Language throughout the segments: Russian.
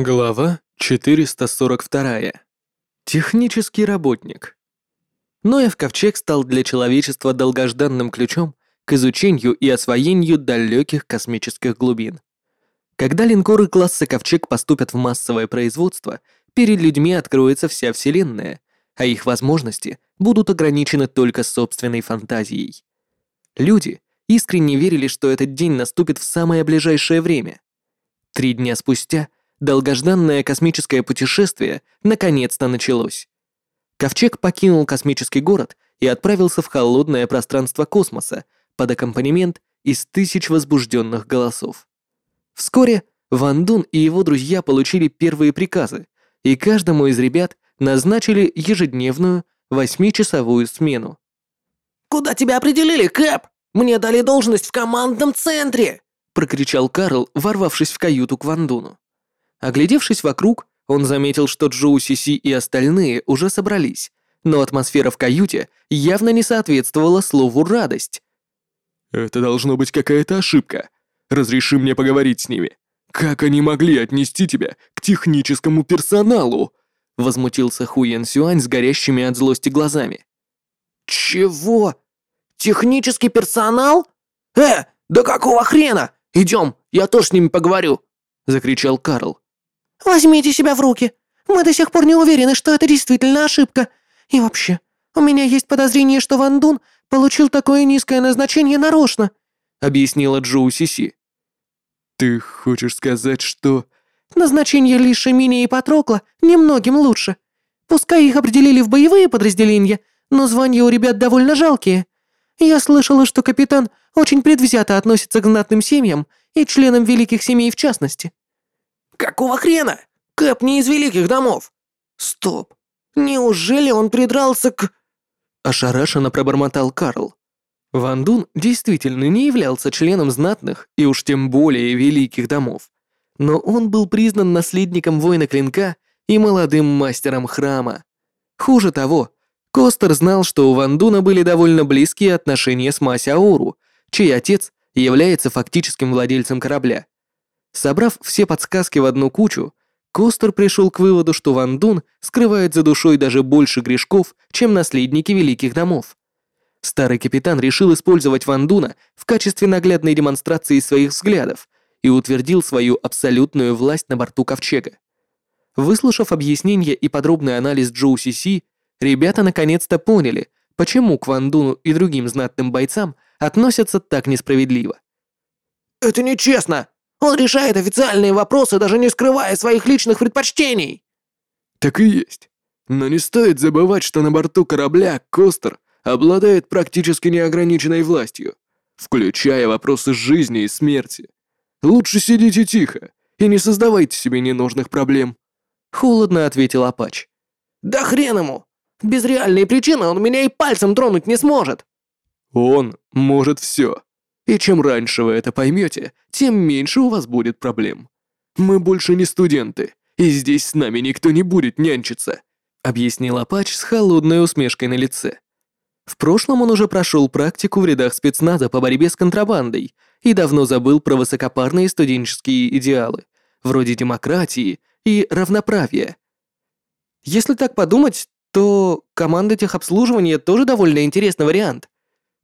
Глава 442. Технический работник. Ноев ковчег стал для человечества долгожданным ключом к изучению и освоению далеких космических глубин. Когда линкоры класса ковчег поступят в массовое производство, перед людьми откроется вся Вселенная, а их возможности будут ограничены только собственной фантазией. Люди искренне верили, что этот день наступит в самое ближайшее время. Три дня спустя – Долгожданное космическое путешествие наконец-то началось. Ковчег покинул космический город и отправился в холодное пространство космоса под аккомпанемент из тысяч возбужденных голосов. Вскоре Ван Дун и его друзья получили первые приказы, и каждому из ребят назначили ежедневную восьмичасовую смену. «Куда тебя определили, Кэп? Мне дали должность в командном центре!» прокричал Карл, ворвавшись в каюту к Ван Дуну. Оглядевшись вокруг, он заметил, что Джоу Сиси и остальные уже собрались, но атмосфера в каюте явно не соответствовала слову «радость». «Это должно быть какая-то ошибка. Разреши мне поговорить с ними. Как они могли отнести тебя к техническому персоналу?» Возмутился Хуян Сюань с горящими от злости глазами. «Чего? Технический персонал? Э, да какого хрена? Идем, я тоже с ними поговорю!» Закричал Карл. «Возьмите себя в руки. Мы до сих пор не уверены, что это действительно ошибка. И вообще, у меня есть подозрение, что Ван Дун получил такое низкое назначение нарочно», объяснила Джоу Сиси. «Ты хочешь сказать, что...» «Назначение Ли Шимини и Патрокла немногим лучше. Пускай их определили в боевые подразделения, но звания у ребят довольно жалкие. Я слышала, что капитан очень предвзято относится к знатным семьям и членам великих семей в частности. Какого хрена? Кэп не из великих домов. Стоп. Неужели он придрался к... Ошарашенно пробормотал Карл. Ван Дун действительно не являлся членом знатных и уж тем более великих домов. Но он был признан наследником воина клинка и молодым мастером храма. Хуже того, Костер знал, что у Ван Дуна были довольно близкие отношения с Масяору, чей отец является фактическим владельцем корабля. Собрав все подсказки в одну кучу, Костер пришел к выводу, что Ван Дун скрывает за душой даже больше грешков, чем наследники великих домов. Старый капитан решил использовать Ван Дуна в качестве наглядной демонстрации своих взглядов и утвердил свою абсолютную власть на борту ковчега. Выслушав объяснение и подробный анализ Джоу Си Си, ребята наконец-то поняли, почему к Ван Дуну и другим знатным бойцам относятся так несправедливо. «Это нечестно! Он решает официальные вопросы, даже не скрывая своих личных предпочтений!» «Так и есть. Но не стоит забывать, что на борту корабля Костер обладает практически неограниченной властью, включая вопросы жизни и смерти. Лучше сидите тихо и не создавайте себе ненужных проблем», — холодно ответил Апач. «Да хрен ему! Без реальной причины он меня и пальцем тронуть не сможет!» Он может все. И чем раньше вы это поймете, тем меньше у вас будет проблем. Мы больше не студенты, и здесь с нами никто не будет нянчиться», объяснил Апач с холодной усмешкой на лице. В прошлом он уже прошел практику в рядах спецназа по борьбе с контрабандой и давно забыл про высокопарные студенческие идеалы, вроде демократии и равноправия. Если так подумать, то команда техобслуживания тоже довольно интересный вариант.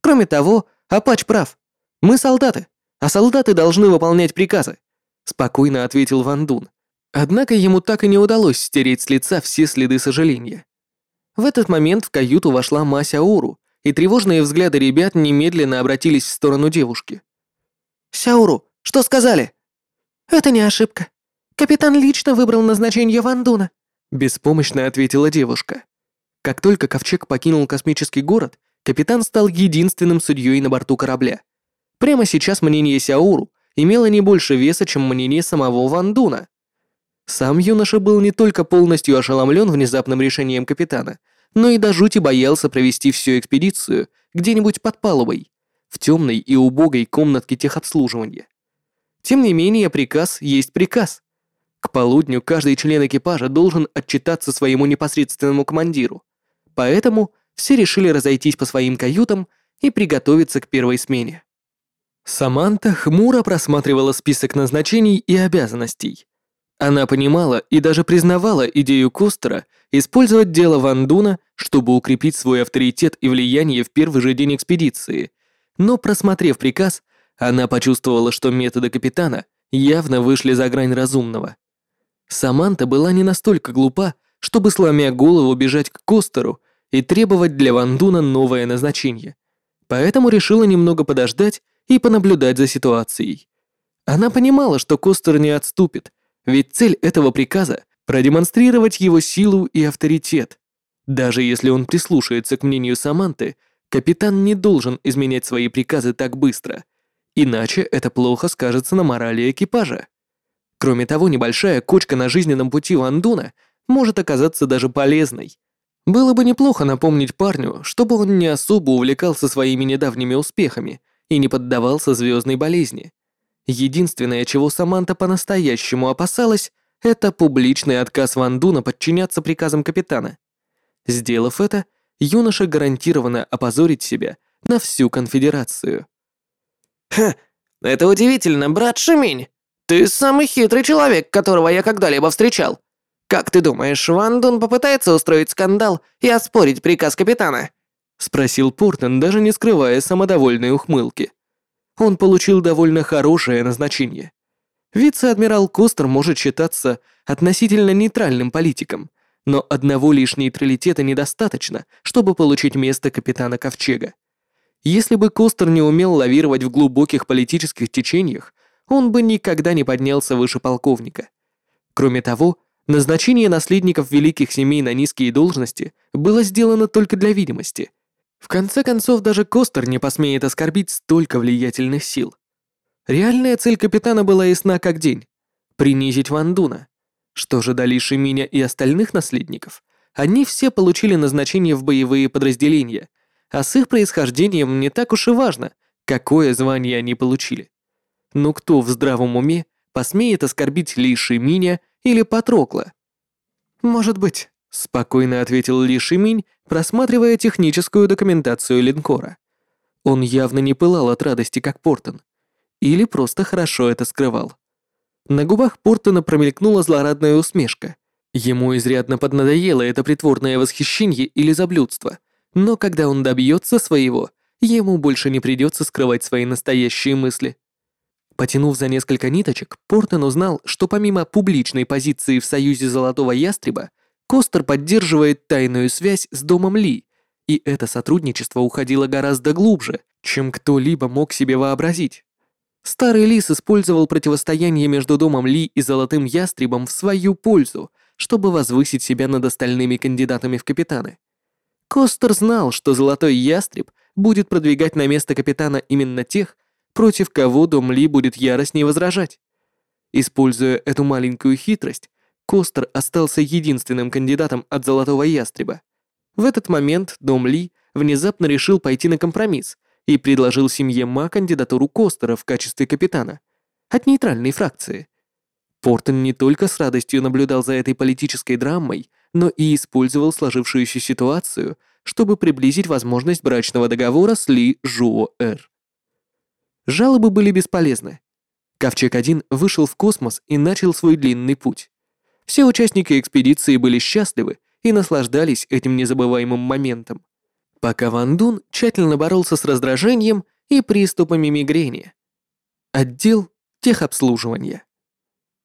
Кроме того, Апач прав. Мы солдаты, а солдаты должны выполнять приказы», — спокойно ответил Ван Дун. Однако ему так и не удалось стереть с лица все следы сожаления. В этот момент в каюту вошла Мася Ауру, и тревожные взгляды ребят немедленно обратились в сторону девушки. «Сяуру, что сказали?» «Это не ошибка. Капитан лично выбрал назначение Ван Дуна», — беспомощно ответила девушка. Как только ковчег покинул космический город, капитан стал единственным судьей на борту корабля. Прямо сейчас мнение Сяуру имело не больше веса, чем мнение самого Ван Дуна. Сам юноша был не только полностью ошеломлен внезапным решением капитана, но и до жути боялся провести всю экспедицию где-нибудь под палубой, в темной и убогой комнатке техобслуживания. Тем не менее, приказ есть приказ. К полудню каждый член экипажа должен отчитаться своему непосредственному командиру. Поэтому все решили разойтись по своим каютам и приготовиться к первой смене. Саманта хмуро просматривала список назначений и обязанностей. Она понимала и даже признавала идею Костера использовать дело Ван Дуна, чтобы укрепить свой авторитет и влияние в первый же день экспедиции, но, просмотрев приказ, она почувствовала, что методы капитана явно вышли за грань разумного. Саманта была не настолько глупа, чтобы, сломя голову, бежать к Костеру и требовать для Ван Дуна новое назначение. Поэтому решила немного подождать и понаблюдать за ситуацией. Она понимала, что Костер не отступит, ведь цель этого приказа — продемонстрировать его силу и авторитет. Даже если он прислушается к мнению Саманты, капитан не должен изменять свои приказы так быстро, иначе это плохо скажется на морали экипажа. Кроме того, небольшая кочка на жизненном пути Вандуна может оказаться даже полезной. Было бы неплохо напомнить парню, чтобы он не особо увлекался своими недавними успехами и не поддавался звездной болезни. Единственное, чего Саманта по-настоящему опасалась, это публичный отказ Ван Дуна подчиняться приказам капитана. Сделав это, юноша гарантированно опозорит себя на всю конфедерацию. Ха, это удивительно, брат Шиминь. Ты самый хитрый человек, которого я когда-либо встречал. Как ты думаешь, Ван Дун попытается устроить скандал и оспорить приказ капитана? Спросил Портен, даже не скрывая самодовольной ухмылки он получил довольно хорошее назначение. Вице-адмирал Костер может считаться относительно нейтральным политиком, но одного лишь нейтралитета недостаточно, чтобы получить место капитана Ковчега. Если бы Костер не умел лавировать в глубоких политических течениях, он бы никогда не поднялся выше полковника. Кроме того, назначение наследников великих семей на низкие должности было сделано только для видимости – в конце концов, даже Костер не посмеет оскорбить столько влиятельных сил. Реальная цель капитана была ясна как день — принизить Ван Дуна. Что же до Ли Шиминя и остальных наследников, они все получили назначение в боевые подразделения, а с их происхождением не так уж и важно, какое звание они получили. Но кто в здравом уме посмеет оскорбить Ли Шиминя или Патрокла? Может быть, Спокойно ответил Ли Шиминь, просматривая техническую документацию линкора. Он явно не пылал от радости, как Портон. Или просто хорошо это скрывал. На губах Портона промелькнула злорадная усмешка. Ему изрядно поднадоело это притворное восхищение или заблюдство, но когда он добьется своего, ему больше не придется скрывать свои настоящие мысли. Потянув за несколько ниточек, Портон узнал, что помимо публичной позиции в Союзе Золотого Ястреба, Костер поддерживает тайную связь с домом Ли, и это сотрудничество уходило гораздо глубже, чем кто-либо мог себе вообразить. Старый лис использовал противостояние между домом Ли и Золотым Ястребом в свою пользу, чтобы возвысить себя над остальными кандидатами в капитаны. Костер знал, что Золотой Ястреб будет продвигать на место капитана именно тех, против кого дом Ли будет яростнее возражать. Используя эту маленькую хитрость, Костер остался единственным кандидатом от Золотого Ястреба. В этот момент Дом Ли внезапно решил пойти на компромисс и предложил семье Ма кандидатуру Костера в качестве капитана от нейтральной фракции. Портон не только с радостью наблюдал за этой политической драмой, но и использовал сложившуюся ситуацию, чтобы приблизить возможность брачного договора с Ли Жуо-Эр. Жалобы были бесполезны. Ковчег-1 вышел в космос и начал свой длинный путь. Все участники экспедиции были счастливы и наслаждались этим незабываемым моментом. Пока Ван Дун тщательно боролся с раздражением и приступами мигрени. Отдел техобслуживания.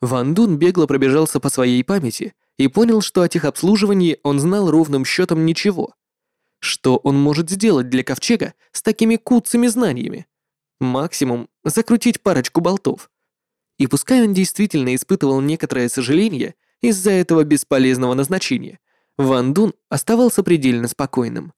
Ван Дун бегло пробежался по своей памяти и понял, что о техобслуживании он знал ровным счетом ничего. Что он может сделать для ковчега с такими куцами знаниями? Максимум — закрутить парочку болтов. И пускай он действительно испытывал некоторое сожаление из-за этого бесполезного назначения, Ван Дун оставался предельно спокойным.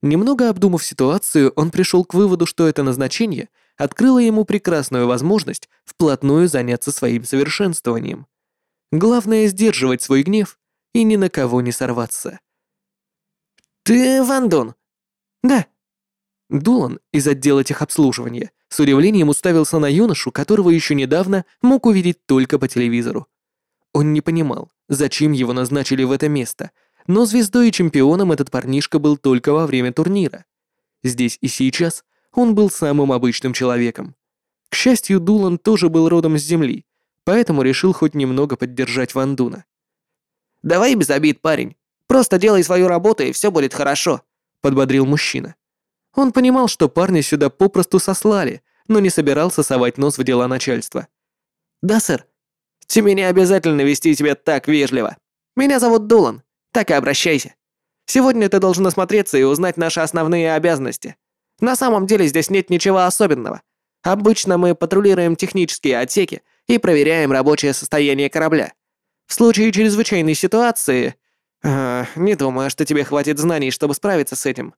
Немного обдумав ситуацию, он пришел к выводу, что это назначение открыло ему прекрасную возможность вплотную заняться своим совершенствованием. Главное — сдерживать свой гнев и ни на кого не сорваться. «Ты Ван Дун?» «Да», Дулан из отдела техобслуживания с удивлением уставился на юношу, которого еще недавно мог увидеть только по телевизору. Он не понимал, зачем его назначили в это место, но звездой и чемпионом этот парнишка был только во время турнира. Здесь и сейчас он был самым обычным человеком. К счастью, Дулан тоже был родом с Земли, поэтому решил хоть немного поддержать Ван Дуна. «Давай без обид, парень. Просто делай свою работу, и все будет хорошо», — подбодрил мужчина. Он понимал, что парня сюда попросту сослали, но не собирался совать нос в дела начальства. «Да, сэр. Тебе не обязательно вести себя так вежливо. Меня зовут Дулан. Так и обращайся. Сегодня ты должен осмотреться и узнать наши основные обязанности. На самом деле здесь нет ничего особенного. Обычно мы патрулируем технические отсеки и проверяем рабочее состояние корабля. В случае чрезвычайной ситуации... э, не думаю, что тебе хватит знаний, чтобы справиться с этим.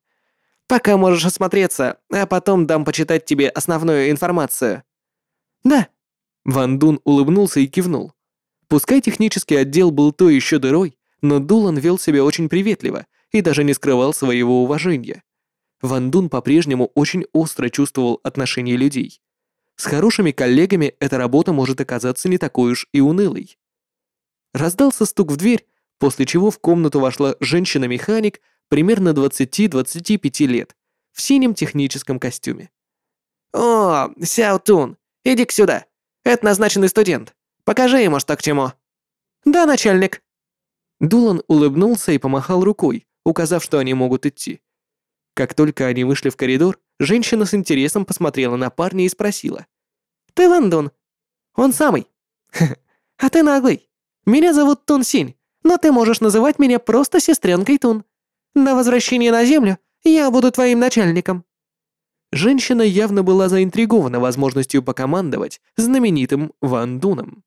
Пока можешь осмотреться, а потом дам почитать тебе основную информацию. Да. Ван Дун улыбнулся и кивнул. Пускай технический отдел был то еще дырой, но Дулан вел себя очень приветливо и даже не скрывал своего уважения. Ван Дун по-прежнему очень остро чувствовал отношения людей. С хорошими коллегами эта работа может оказаться не такой уж и унылой. Раздался стук в дверь, после чего в комнату вошла женщина-механик примерно 20-25 лет в синем техническом костюме. «О, Сяо Тун, иди к сюда. Это назначенный студент. Покажи ему, что к чему». Да, начальник. Дулан улыбнулся и помахал рукой, указав, что они могут идти. Как только они вышли в коридор, женщина с интересом посмотрела на парня и спросила. Ты Ван Дун? Он самый. А ты наглый. Меня зовут Тун Синь, но ты можешь называть меня просто сестренкой Тун. На возвращение на Землю я буду твоим начальником. Женщина явно была заинтригована возможностью покомандовать знаменитым Ван Дуном.